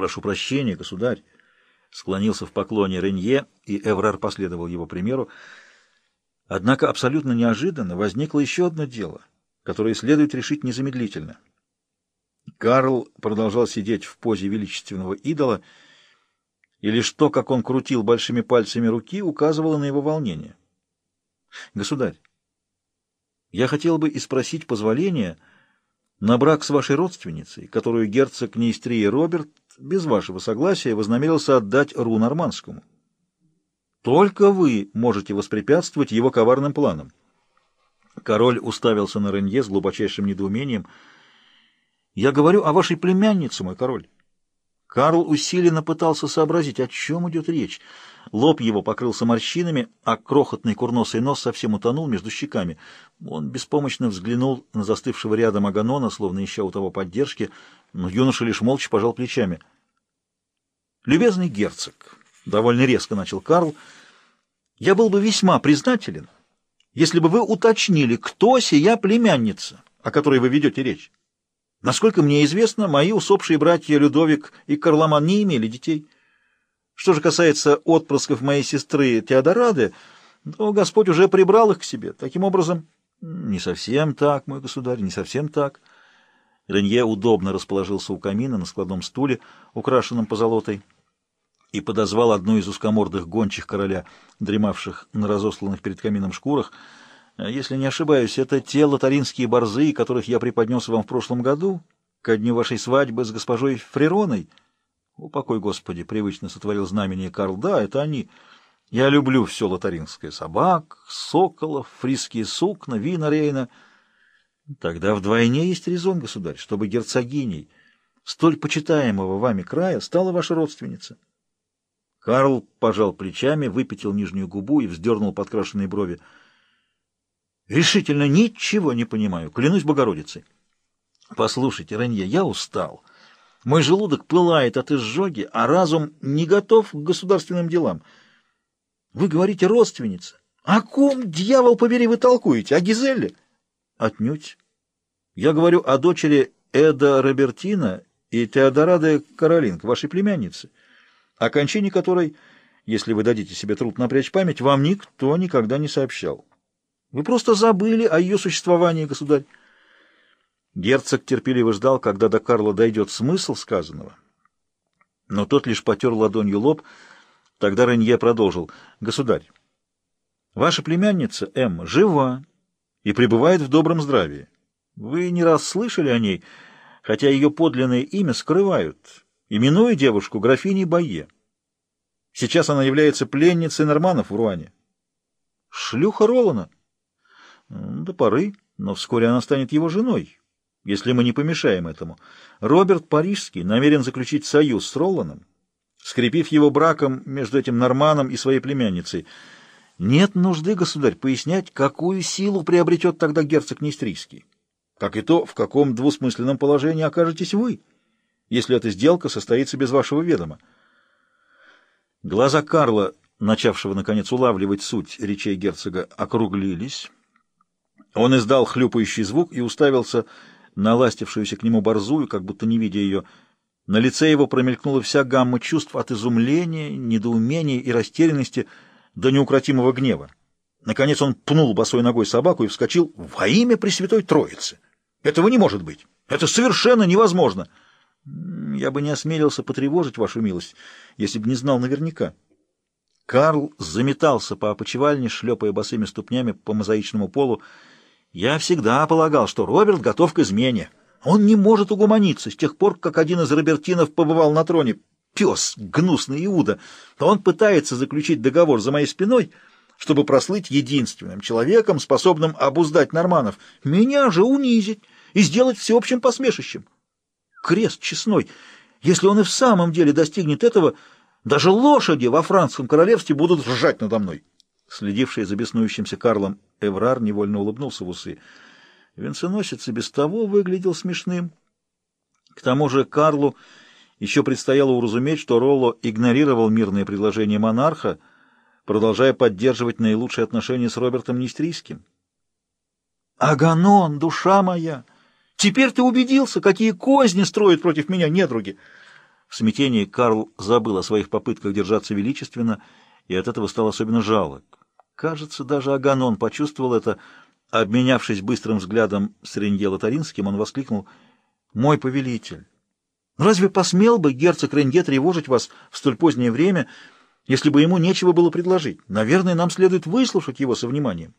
Прошу прощения, государь. Склонился в поклоне Ренье, и Эврар последовал его примеру. Однако абсолютно неожиданно возникло еще одно дело, которое следует решить незамедлительно. Карл продолжал сидеть в позе величественного идола, и лишь то, как он крутил большими пальцами руки, указывало на его волнение. «Государь, я хотел бы и спросить позволения на брак с вашей родственницей, которую герцог Нейстрии Роберт без вашего согласия вознамерился отдать Ру Нормандскому. Только вы можете воспрепятствовать его коварным планам». Король уставился на Ренье с глубочайшим недоумением. «Я говорю о вашей племяннице, мой король». Карл усиленно пытался сообразить, о чем идет речь. Лоб его покрылся морщинами, а крохотный курносый нос совсем утонул между щеками. Он беспомощно взглянул на застывшего рядом Аганона, словно ища у того поддержки, но юноша лишь молча пожал плечами. «Любезный герцог», — довольно резко начал Карл, — «я был бы весьма признателен, если бы вы уточнили, кто сия племянница, о которой вы ведете речь». Насколько мне известно, мои усопшие братья Людовик и Карломан не имели детей. Что же касается отпрысков моей сестры Теодорады, то Господь уже прибрал их к себе. Таким образом, не совсем так, мой государь, не совсем так. Ренье удобно расположился у камина на складном стуле, украшенном позолотой, и подозвал одну из узкомордых гончих короля, дремавших на разосланных перед камином шкурах, если не ошибаюсь, это те лотаринские борзы, которых я преподнес вам в прошлом году, ко дню вашей свадьбы с госпожой Фрероной. Упокой, Господи, привычно сотворил знамение Карл. Да, это они. Я люблю все лотаринское. Собак, соколов, фриские сукна, вина Рейна. Тогда вдвойне есть резон, государь, чтобы герцогиней столь почитаемого вами края стала ваша родственница. Карл пожал плечами, выпятил нижнюю губу и вздернул подкрашенные брови. Решительно ничего не понимаю, клянусь Богородицей. Послушайте, Ранье, я устал. Мой желудок пылает от изжоги, а разум не готов к государственным делам. Вы говорите родственница. О ком, дьявол побери, вы толкуете? О Гизелле? Отнюдь. Я говорю о дочери Эда Робертина и Теодораде Каролинг, вашей племянницы, о кончине которой, если вы дадите себе труд напрячь память, вам никто никогда не сообщал. Вы просто забыли о ее существовании, государь. Герцог терпеливо ждал, когда до Карла дойдет смысл сказанного. Но тот лишь потер ладонью лоб. Тогда Ренье продолжил. «Государь, ваша племянница Эмма жива и пребывает в добром здравии. Вы не раз слышали о ней, хотя ее подлинное имя скрывают, именуя девушку графиней Байе. Сейчас она является пленницей норманов в Руане. Шлюха Ролана». До поры, но вскоре она станет его женой, если мы не помешаем этому. Роберт Парижский намерен заключить союз с Ролланом, скрепив его браком между этим Норманом и своей племянницей. Нет нужды, государь, пояснять, какую силу приобретет тогда герцог Нестрийский, как и то, в каком двусмысленном положении окажетесь вы, если эта сделка состоится без вашего ведома. Глаза Карла, начавшего, наконец, улавливать суть речей герцога, округлились, он издал хлюпающий звук и уставился на ластившуюся к нему борзую, как будто не видя ее. На лице его промелькнула вся гамма чувств от изумления, недоумения и растерянности до неукротимого гнева. Наконец он пнул босой ногой собаку и вскочил во имя Пресвятой Троицы. Этого не может быть. Это совершенно невозможно. Я бы не осмелился потревожить вашу милость, если бы не знал наверняка. Карл заметался по опочивальне, шлепая босыми ступнями по мозаичному полу, я всегда полагал, что Роберт готов к измене. Он не может угомониться с тех пор, как один из Робертинов побывал на троне. Пес, гнусный Иуда. Он пытается заключить договор за моей спиной, чтобы прослыть единственным человеком, способным обуздать норманов. Меня же унизить и сделать всеобщим посмешищем. Крест честной. Если он и в самом деле достигнет этого, даже лошади во французском королевстве будут ржать надо мной. Следивший за беснующимся Карлом Эврар невольно улыбнулся в усы. Венценосец и без того выглядел смешным. К тому же Карлу еще предстояло уразуметь, что Ролло игнорировал мирное предложение монарха, продолжая поддерживать наилучшие отношения с Робертом Нестрийским. «Аганон, душа моя! Теперь ты убедился, какие козни строят против меня недруги! В смятении Карл забыл о своих попытках держаться величественно, и от этого стал особенно жалок. Кажется, даже Аганон почувствовал это. Обменявшись быстрым взглядом с Ренье Лотаринским, он воскликнул «Мой повелитель! Разве посмел бы герцог Ренье тревожить вас в столь позднее время, если бы ему нечего было предложить? Наверное, нам следует выслушать его со вниманием».